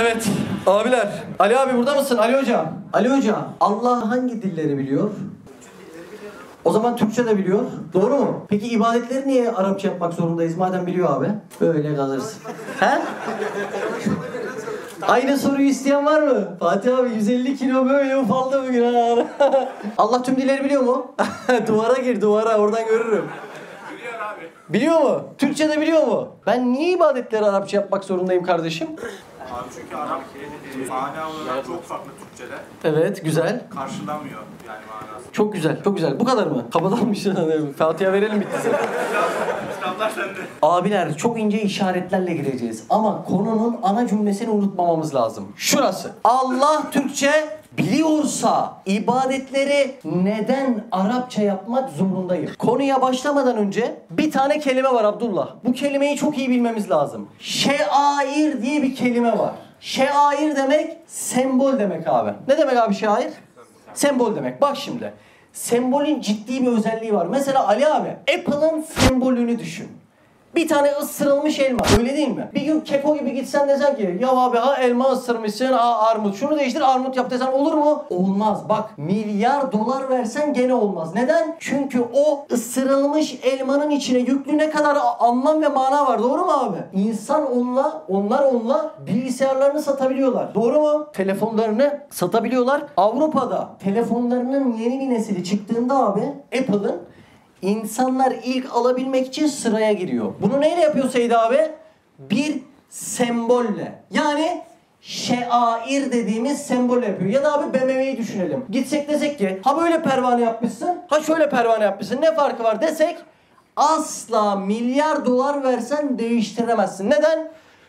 Evet abiler. Ali abi burada mısın? Ali Hoca. Ali Hoca. Allah hangi dilleri biliyor? O zaman Türkçe de biliyor. Doğru mu? Peki ibadetleri niye Arapça yapmak zorundayız madem biliyor abi? Böyle kalırsın. He? Aynı soruyu isteyen var mı? Fatih abi 150 kilo böyle ufaldı bugün ha. Allah tüm dilleri biliyor mu? duvara gir duvara oradan görürüm. Biliyor abi. Biliyor mu? Türkçe de biliyor mu? Ben niye ibadetleri Arapça yapmak zorundayım kardeşim? Abi çünkü Arap e, mana olarak çok farklı Türkçe'de. Evet güzel. Karşılamıyor yani manası. Çok güzel, çok güzel. Bu kadar mı? Kafadanmış yani. Fatiha verelim bitti. Abiler çok ince işaretlerle gireceğiz. Ama konunun ana cümlesini unutmamamız lazım. Şurası. Allah Türkçe biliyorsa ibadetleri neden Arapça yapmak zorundayım? Konuya başlamadan önce bir tane kelime var Abdullah. Bu kelimeyi çok iyi bilmemiz lazım. Şeair diye bir kelime var. Şeair demek sembol demek abi. Ne demek abi şair? Sembol demek. Bak şimdi. Sembolün ciddi bir özelliği var. Mesela Ali abi, Apple'ın sembolünü düşün. Bir tane ısırılmış elma. Öyle değil mi? Bir gün keko gibi gitsen desen ki ya abi ha elma ısırmışsın ha armut. Şunu değiştir armut yap desen olur mu? Olmaz. Bak milyar dolar versen gene olmaz. Neden? Çünkü o ısırılmış elmanın içine yüklü ne kadar anlam ve mana var. Doğru mu abi? İnsan onunla, onlar onunla bilgisayarlarını satabiliyorlar. Doğru mu? Telefonlarını satabiliyorlar. Avrupa'da telefonlarının yeni bir nesili çıktığında abi Apple'ın İnsanlar ilk alabilmek için sıraya giriyor. Bunu neyle yapıyor Seyit abi? Bir sembolle. Yani şeair dediğimiz sembol yapıyor. Ya da abi BMW'yi düşünelim. Gitsek desek ki ha böyle pervane yapmışsın, ha şöyle pervane yapmışsın. Ne farkı var desek asla milyar dolar versen değiştiremezsin. Neden?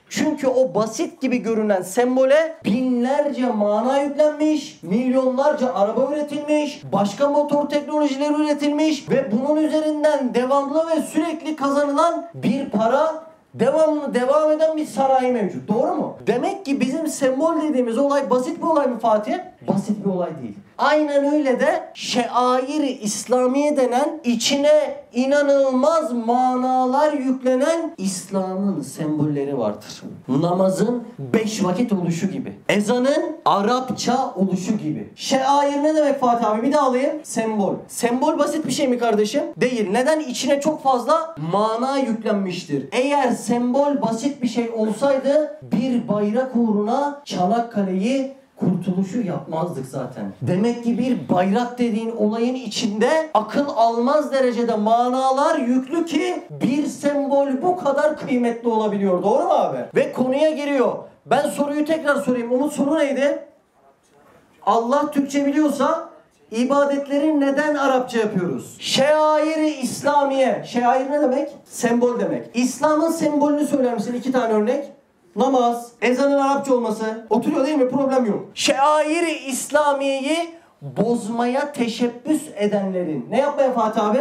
Çünkü o basit gibi görünen sembole binlerce mana yüklenmiş, milyonlarca araba üretilmiş, başka motor teknolojileri üretilmiş ve bunun üzerinden devamlı ve sürekli kazanılan bir para devamlı devam eden bir sanayi mevcut. Doğru mu? Demek ki bizim sembol dediğimiz olay basit bir olay mı Fatih? Basit bir olay değil. Aynen öyle de şeair-i İslamiye denen içine inanılmaz manalar yüklenen İslam'ın sembolleri vardır. Namazın beş vakit oluşu gibi. Ezanın Arapça oluşu gibi. Şeair ne demek Fatih abi? Bir daha alayım. Sembol. Sembol basit bir şey mi kardeşim? Değil. Neden? İçine çok fazla mana yüklenmiştir. Eğer sembol basit bir şey olsaydı bir bayrak uğruna Çanakkale'yi kurtuluşu yapmazdık zaten. Demek ki bir bayrak dediğin olayın içinde akıl almaz derecede manalar yüklü ki bir sembol bu kadar kıymetli olabiliyor. Doğru mu abi? Ve konuya giriyor. Ben soruyu tekrar sorayım. Umut soru neydi? Allah Türkçe biliyorsa ibadetleri neden Arapça yapıyoruz? Şeair-i İslamiye. Şeair ne demek? Sembol demek. İslam'ın sembolünü söyler misin? İki tane örnek. Namaz, ezanın Arapça olması. Oturuyor değil mi? Problem yok. Şeair-i İslamiye'yi bozmaya teşebbüs edenlerin. Ne yapmaya Fatih abi?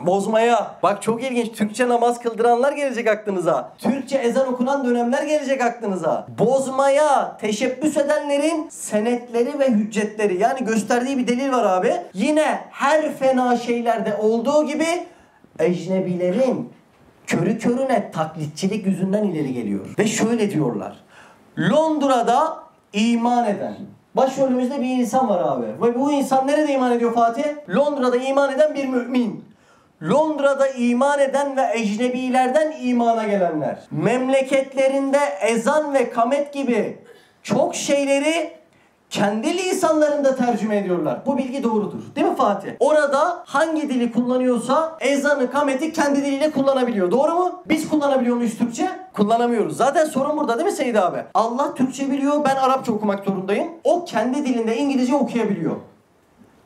Bozmaya. Bak çok ilginç. Türkçe namaz kıldıranlar gelecek aklınıza. Türkçe ezan okunan dönemler gelecek aklınıza. Bozmaya teşebbüs edenlerin senetleri ve hüccetleri. Yani gösterdiği bir delil var abi. Yine her fena şeylerde olduğu gibi ecnebilerin körü körüne taklitçilik yüzünden ileri geliyor. Ve şöyle diyorlar. Londra'da iman eden. Başrolümüzde bir insan var abi. Ve bu insan nerede iman ediyor Fatih? Londra'da iman eden bir mümin. Londra'da iman eden ve ecnebilerden imana gelenler. Memleketlerinde ezan ve kamet gibi çok şeyleri kendi lisanlarında tercüme ediyorlar. Bu bilgi doğrudur. Değil mi Fatih? Orada hangi dili kullanıyorsa ezanı, kameti kendi diliyle kullanabiliyor. Doğru mu? Biz kullanabiliyor muyuz Türkçe? Kullanamıyoruz. Zaten sorun burada değil mi Seyit abi? Allah Türkçe biliyor, ben Arapça okumak zorundayım. O kendi dilinde İngilizce okuyabiliyor.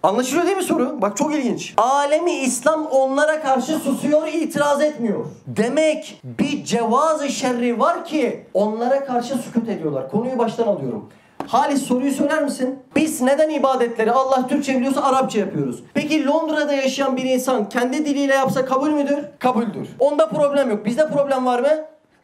Anlaşılıyor değil mi soru? Bak çok ilginç. Alemi İslam onlara karşı susuyor, itiraz etmiyor. Demek bir cevazı şerri var ki onlara karşı sükut ediyorlar. Konuyu baştan alıyorum. Halis soruyu söyler misin? Biz neden ibadetleri Allah Türkçe biliyorsa Arapça yapıyoruz? Peki Londra'da yaşayan bir insan kendi diliyle yapsa kabul müdür? Kabuldür. Onda problem yok. Bizde problem var mı?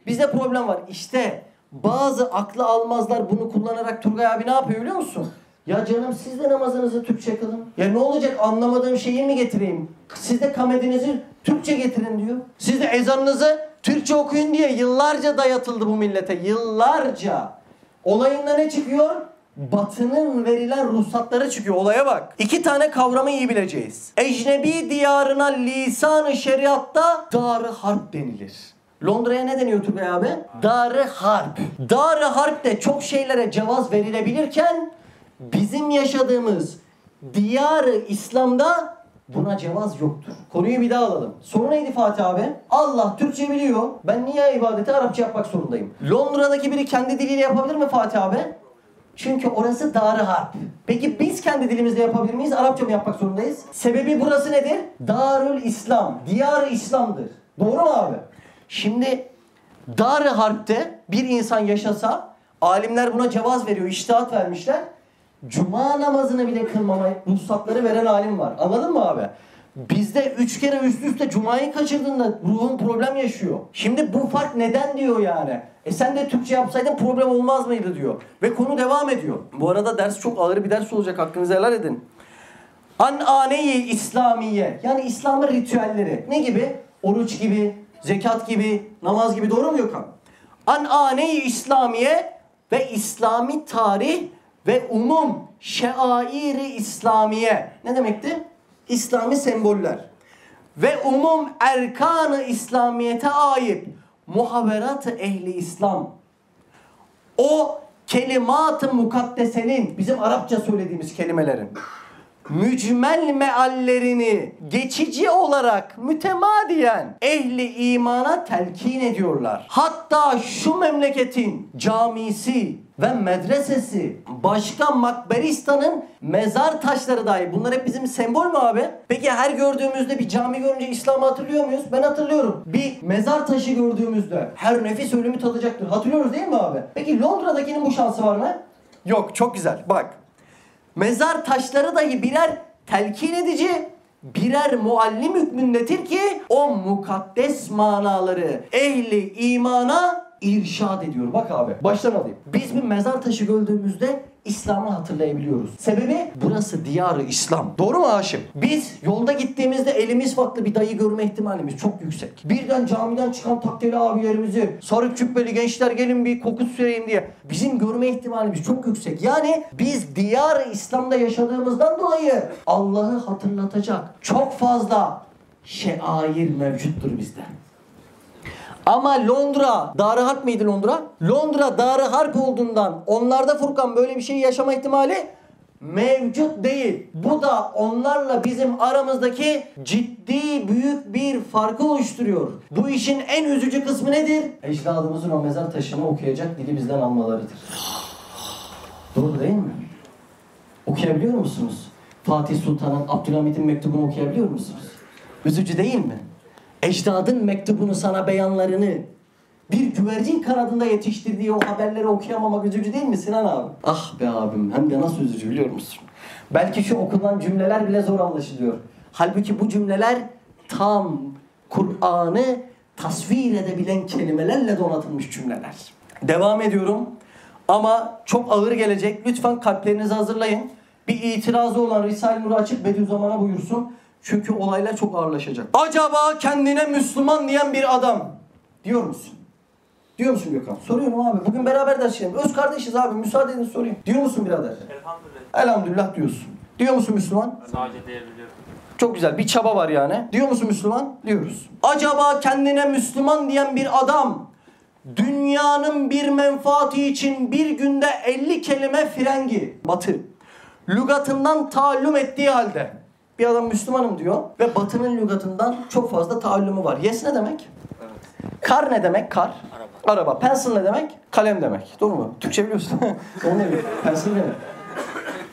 Bizde problem var. İşte bazı aklı almazlar bunu kullanarak Turgay abi ne yapıyor biliyor musun? Ya canım siz de namazınızı Türkçe kılın. Ya ne olacak anlamadığım şeyi mi getireyim? Siz de kamedinizi Türkçe getirin diyor. Siz de ezanınızı Türkçe okuyun diye yıllarca dayatıldı bu millete. Yıllarca. Olayında ne çıkıyor? Batının verilen ruhsatları çıkıyor. Olaya bak. İki tane kavramı iyi bileceğiz. Ecnebi diyarına lisan-ı şeriatta dar harp denilir. Londra'ya ne deniyor Turgay abi? Darı harp. Darı harp de çok şeylere cevaz verilebilirken bizim yaşadığımız diyarı İslam'da buna cevaz yoktur. Konuyu bir daha alalım. Soru neydi Fatih abi? Allah Türkçe biliyor. Ben niye ibadeti Arapça yapmak zorundayım? Londra'daki biri kendi diliyle yapabilir mi Fatih abi? Çünkü orası Darı Harp. Peki biz kendi dilimizde yapabilir miyiz? Arapça mı yapmak zorundayız? Sebebi burası nedir? Darül İslam. Diyar-ı İslam'dır. Doğru mu abi? Şimdi Darı Harp'te bir insan yaşasa alimler buna cevaz veriyor, iştihat vermişler. Cuma namazını bile kılmama ruhsatları veren alim var. Anladın mı abi? Bizde üç kere üst üste Cuma'yı kaçırdığında ruhun problem yaşıyor. Şimdi bu fark neden diyor yani. E sen de Türkçe yapsaydın problem olmaz mıydı diyor. Ve konu devam ediyor. Bu arada ders çok ağır bir ders olacak hakkınızı helal edin. Ananeyi İslamiye yani İslam'ın ritüelleri ne gibi? Oruç gibi, zekat gibi, namaz gibi doğru mu Gökhan? Ananeyi İslamiye ve İslami tarih ve umum şairi İslamiye ne demekti? İslami semboller ve umum erkanı İslamiyete ait muhaberat ehli İslam o kelimat-ı mukaddesenin bizim Arapça söylediğimiz kelimelerin mücmel meallerini geçici olarak mütemadiyen ehli imana telkin ediyorlar. Hatta şu memleketin camisi ve medresesi, başka Makberistan'ın mezar taşları dahi bunlar hep bizim sembol mü abi? Peki her gördüğümüzde bir cami görünce İslam'ı hatırlıyor muyuz? Ben hatırlıyorum. Bir mezar taşı gördüğümüzde her nefis ölümü tadacaktır. Hatırlıyoruz değil mi abi? Peki Londra'dakinin bu şansı var mı? Yok çok güzel bak. Mezar taşları dahi birer telkin edici, birer muallim hükmündedir ki o mukaddes manaları ehli imana irşad ediyor. Bak abi baştan alayım. Biz bir mezar taşı gördüğümüzde İslam'ı hatırlayabiliyoruz. Sebebi burası diyarı İslam. Doğru mu Haşim? Biz yolda gittiğimizde elimiz farklı bir dayı görme ihtimalimiz çok yüksek. Birden camiden çıkan takkeli abilerimizi sarık cübbeli gençler gelin bir koku süreyim diye bizim görme ihtimalimiz çok yüksek. Yani biz diyarı İslam'da yaşadığımızdan dolayı Allah'ı hatırlatacak çok fazla şeair mevcuttur bizde. Ama Londra, Darı Harp mıydı Londra? Londra Darı Harp olduğundan onlarda Furkan böyle bir şey yaşama ihtimali mevcut değil. Bu da onlarla bizim aramızdaki ciddi büyük bir farkı oluşturuyor. Bu işin en üzücü kısmı nedir? Ecdadımızın o mezar taşını okuyacak dili bizden almalarıdır. Doğru değil mi? Okuyabiliyor musunuz? Fatih Sultan'ın Abdülhamit'in mektubunu okuyabiliyor musunuz? Üzücü değil mi? Ecdadın mektubunu sana beyanlarını bir güvercin kanadında yetiştirdiği o haberleri okuyamamak üzücü değil mi Sinan abi? Ah be abim hem de nasıl üzücü biliyor musun? Belki şu okunan cümleler bile zor anlaşılıyor. Halbuki bu cümleler tam Kur'an'ı tasvir edebilen kelimelerle donatılmış cümleler. Devam ediyorum. Ama çok ağır gelecek. Lütfen kalplerinizi hazırlayın. Bir itirazı olan Risale-i Nur'u açıp Bediüzzaman'a buyursun. Çünkü olaylar çok ağırlaşacak. Acaba kendine Müslüman diyen bir adam diyor musun? Diyor musun Gökhan? Soruyorum abi. Bugün beraber ders işleyelim. Öz kardeşiz abi. Müsaade edin sorayım. Diyor musun birader? Elhamdülillah. Elhamdülillah diyorsun. Diyor musun Müslüman? Sadece diyebiliyorum. Çok güzel. Bir çaba var yani. Diyor musun Müslüman? Diyoruz. Acaba kendine Müslüman diyen bir adam dünyanın bir menfaati için bir günde 50 kelime frengi, batı, lügatından taallüm ettiği halde bir adam Müslümanım diyor ve batının lügatından çok fazla taallümü var. Yes ne demek? Kar ne demek? Kar. Araba. Araba. Pencil ne demek? Kalem demek. Doğru mu? Türkçe biliyorsun. Onu ne biliyor? Pencil demek.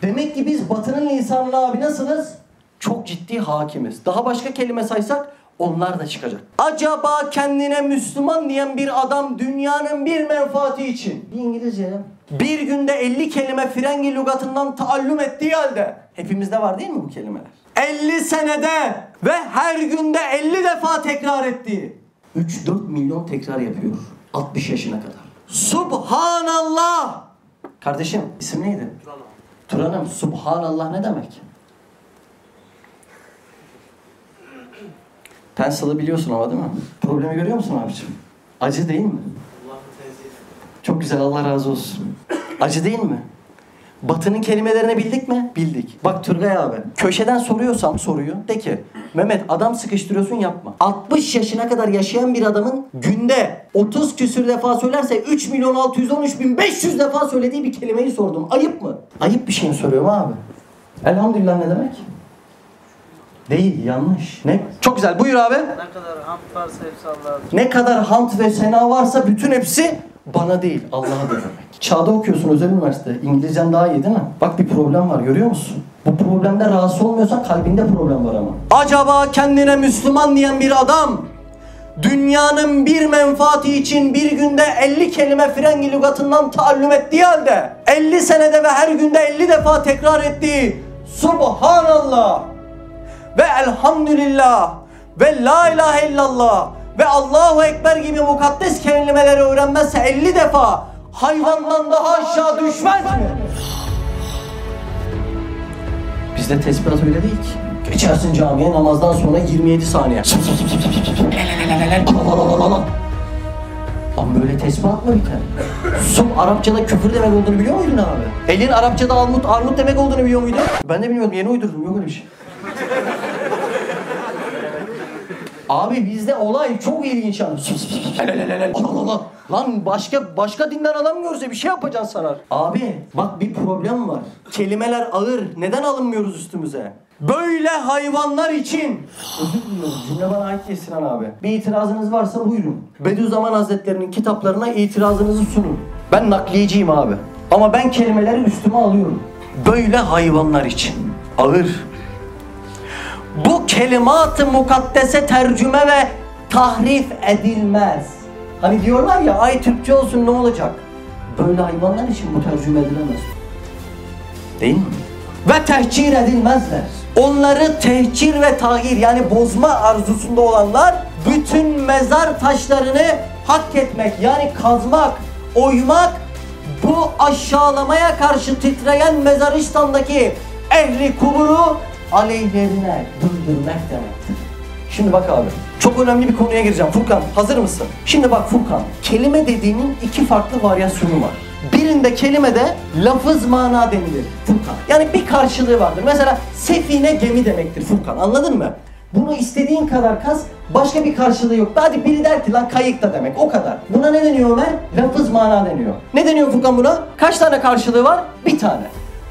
Demek ki biz batının lisanına abi nasılız? Çok ciddi hakimiz. Daha başka kelime saysak onlar da çıkacak. Acaba kendine Müslüman diyen bir adam dünyanın bir menfaati için bir İngilizce ya. Bir günde 50 kelime frengi lügatından taallüm ettiği halde hepimizde var değil mi bu kelimeler? 50 senede ve her günde 50 defa tekrar ettiği. 3-4 milyon tekrar yapıyor 60 yaşına kadar. Subhanallah! Kardeşim isim neydi? Turan'ım Subhanallah ne demek? Pencil'ı biliyorsun ama değil mi? Problemi görüyor musun abiciğim? Acı değil mi? Çok güzel Allah razı olsun. Acı değil mi? Batı'nın kelimelerini bildik mi? Bildik. Bak Turgay abi. Köşeden soruyorsam soruyu de ki Mehmet adam sıkıştırıyorsun yapma. 60 yaşına kadar yaşayan bir adamın günde 30 küsür defa söylerse 3 milyon 613 bin 500 defa söylediği bir kelimeyi sordum. Ayıp mı? Ayıp bir şey mi soruyorum abi? Elhamdülillah ne demek? Değil yanlış. Ne? Çok güzel buyur abi. Ne kadar hamd varsa hepsi Allah'adır. Ne kadar hamd ve sena varsa bütün hepsi bana değil Allah'a da demek. Çağda okuyorsun özel üniversite. İngilizcen daha iyi değil mi? Bak bir problem var görüyor musun? Bu problemde rahatsız olmuyorsan kalbinde problem var ama. Acaba kendine Müslüman diyen bir adam dünyanın bir menfaati için bir günde 50 kelime frengi lügatından taallüm ettiği halde 50 senede ve her günde 50 defa tekrar ettiği Subhanallah ve elhamdülillah ve la ilahe illallah ve Allahu Ekber gibi mukaddes kelimeleri öğrenmezse 50 defa hayvandan daha aşağı düşmez mi? Bizde tesbihat öyle değil. Geçersin camiye namazdan sonra 27 saniye. Lan böyle tesbihat mı biter? Sum Arapçada küfür demek olduğunu biliyor muydun abi? Elin Arapçada armut, armut demek olduğunu biliyor muydun? Ben de bilmiyordum yeni uydurdum yok öyle bir şey. Abi bizde olay çok ilginç yani. Allah Allah. Lan başka başka dinden adam görse bir şey yapacaksın sanar. Abi bak bir problem var. Kelimeler ağır. Neden alınmıyoruz üstümüze? Böyle hayvanlar için. Özür diliyorum. Cümle bana ait değil Sinan abi. Bir itirazınız varsa buyurun. Bediüzzaman Hazretleri'nin kitaplarına itirazınızı sunun. Ben nakliyeciyim abi. Ama ben kelimeleri üstüme alıyorum. Böyle hayvanlar için. Ağır bu kelimat-ı mukaddese tercüme ve tahrif edilmez. Hani diyorlar ya ay Türkçe olsun ne olacak? Böyle hayvanlar için bu tercüme edilemez. Değil mi? Ve tehcir edilmezler. Onları tehcir ve tahir yani bozma arzusunda olanlar bütün mezar taşlarını hak etmek yani kazmak, oymak bu aşağılamaya karşı titreyen Mezaristan'daki ehli kuburu aleyhlerine güldürmek demektir. Şimdi bak abi, çok önemli bir konuya gireceğim. Furkan, hazır mısın? Şimdi bak Furkan, kelime dediğinin iki farklı varyasyonu var. Birinde kelimede lafız mana denilir Furkan. Yani bir karşılığı vardır. Mesela sefine gemi demektir Furkan. Anladın mı? Bunu istediğin kadar kas, başka bir karşılığı yok. Hadi biri der ki lan kayık da demek, o kadar. Buna ne deniyor Ömer? Lafız mana deniyor. Ne deniyor Furkan buna? Kaç tane karşılığı var? Bir tane.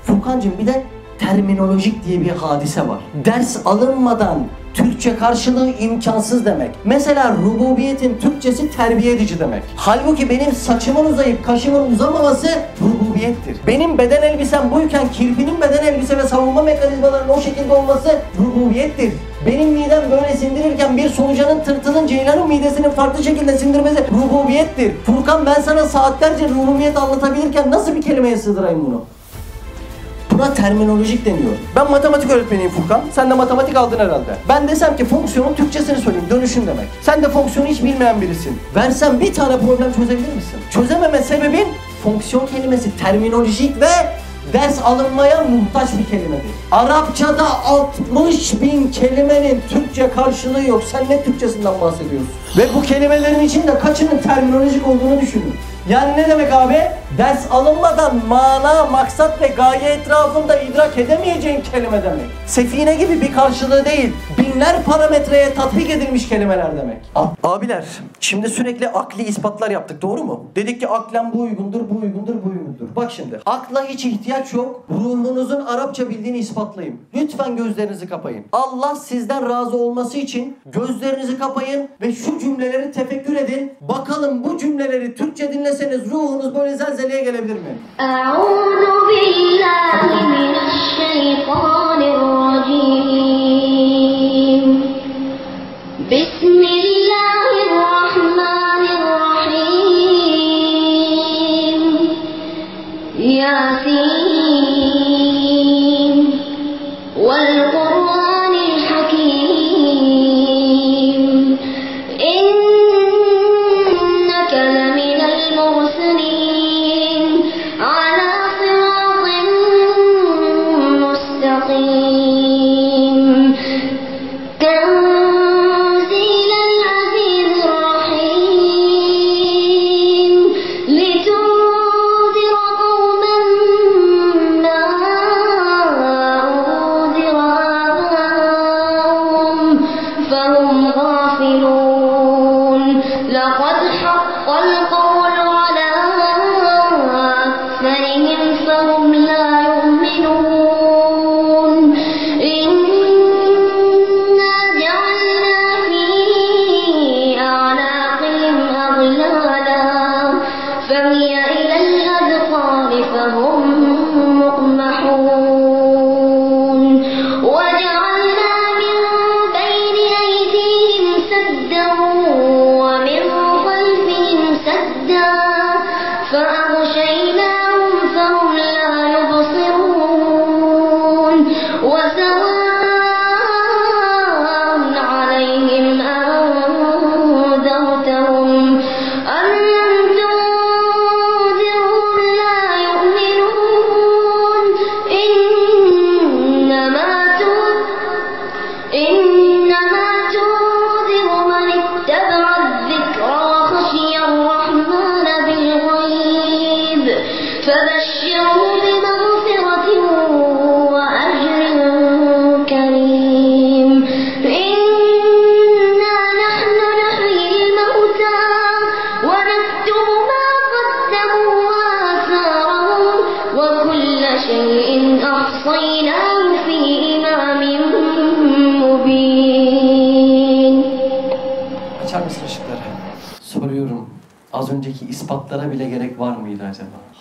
Furkancığım bir de terminolojik diye bir hadise var. Ders alınmadan Türkçe karşılığı imkansız demek. Mesela rububiyetin Türkçesi terbiye edici demek. Halbuki benim saçımın uzayıp kaşımın uzamaması rububiyettir. Benim beden elbisem buyken kirpinin beden elbise ve savunma mekanizmalarının o şekilde olması rububiyettir. Benim midem böyle sindirirken bir solucanın tırtılın ceylanın midesinin farklı şekilde sindirmesi rububiyettir. Furkan ben sana saatlerce rububiyet anlatabilirken nasıl bir kelimeye sığdırayım bunu? Buna terminolojik deniyor. Ben matematik öğretmeniyim Furkan. Sen de matematik aldın herhalde. Ben desem ki fonksiyonun Türkçesini söyleyeyim. Dönüşüm demek. Sen de fonksiyonu hiç bilmeyen birisin. Versen bir tane problem çözebilir misin? Çözememe sebebin fonksiyon kelimesi terminolojik ve ders alınmaya muhtaç bir kelimedir. Arapçada 60 bin kelimenin Türkçe karşılığı yok. Sen ne Türkçesinden bahsediyorsun? Ve bu kelimelerin içinde kaçının terminolojik olduğunu düşünün. Yani ne demek abi? Ders alınmadan mana, maksat ve gaye etrafında idrak edemeyeceğin kelime demek. Sefine gibi bir karşılığı değil, binler parametreye tatbik edilmiş kelimeler demek. Abiler, şimdi sürekli akli ispatlar yaptık, doğru mu? Dedik ki aklen bu uygundur, bu uygundur, bu uygundur. Bak şimdi, akla hiç ihtiyaç yok. Ruhunuzun Arapça bildiğini ispatlayın. Lütfen gözlerinizi kapayın. Allah sizden razı olması için gözlerinizi kapayın ve şu cümleleri tefekkür edin. Bakalım bu cümleleri Türkçe dinleseniz ruhunuz böyle zelzeleye gelebilir mi? Euzu billahi mineşşeytanirracim. Bismillah Yasin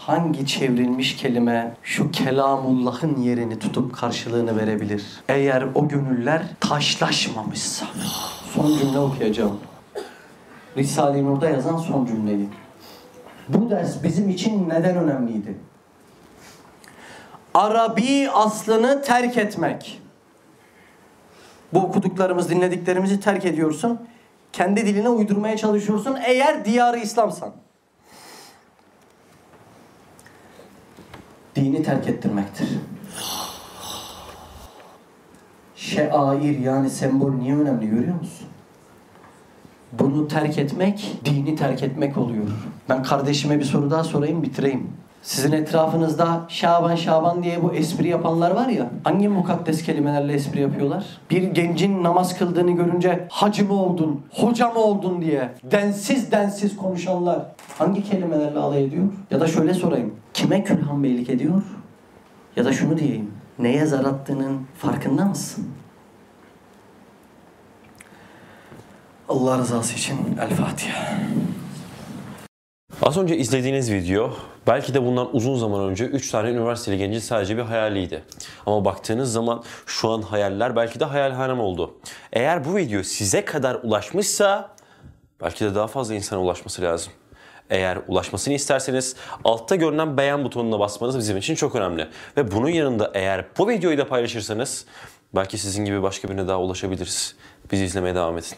Hangi çevrilmiş kelime şu kelamullahın yerini tutup karşılığını verebilir? Eğer o gönüller taşlaşmamışsa. Son cümle okuyacağım. Risale-i Nur'da yazan son cümleyi. Bu ders bizim için neden önemliydi? Arabi aslını terk etmek. Bu okuduklarımız, dinlediklerimizi terk ediyorsun. Kendi diline uydurmaya çalışıyorsun eğer diyarı İslamsan. Dini terk ettirmektir. Şeair yani sembol niye önemli görüyor musun? Bunu terk etmek, dini terk etmek oluyor. Ben kardeşime bir soru daha sorayım, bitireyim. Sizin etrafınızda Şaban Şaban diye bu espri yapanlar var ya, hangi mukaddes kelimelerle espri yapıyorlar? Bir gencin namaz kıldığını görünce hacı mı oldun, hoca mı oldun diye densiz densiz konuşanlar hangi kelimelerle alay ediyor? Ya da şöyle sorayım, kime külhan beylik ediyor? Ya da şunu diyeyim, neye zar attığının farkında mısın? Allah rızası için El Fatiha. Az önce izlediğiniz video belki de bundan uzun zaman önce 3 tane üniversiteli gencin sadece bir hayaliydi. Ama baktığınız zaman şu an hayaller belki de hayalhanem oldu. Eğer bu video size kadar ulaşmışsa belki de daha fazla insana ulaşması lazım eğer ulaşmasını isterseniz altta görünen beğen butonuna basmanız bizim için çok önemli. Ve bunun yanında eğer bu videoyu da paylaşırsanız belki sizin gibi başka birine daha ulaşabiliriz. Bizi izlemeye devam edin.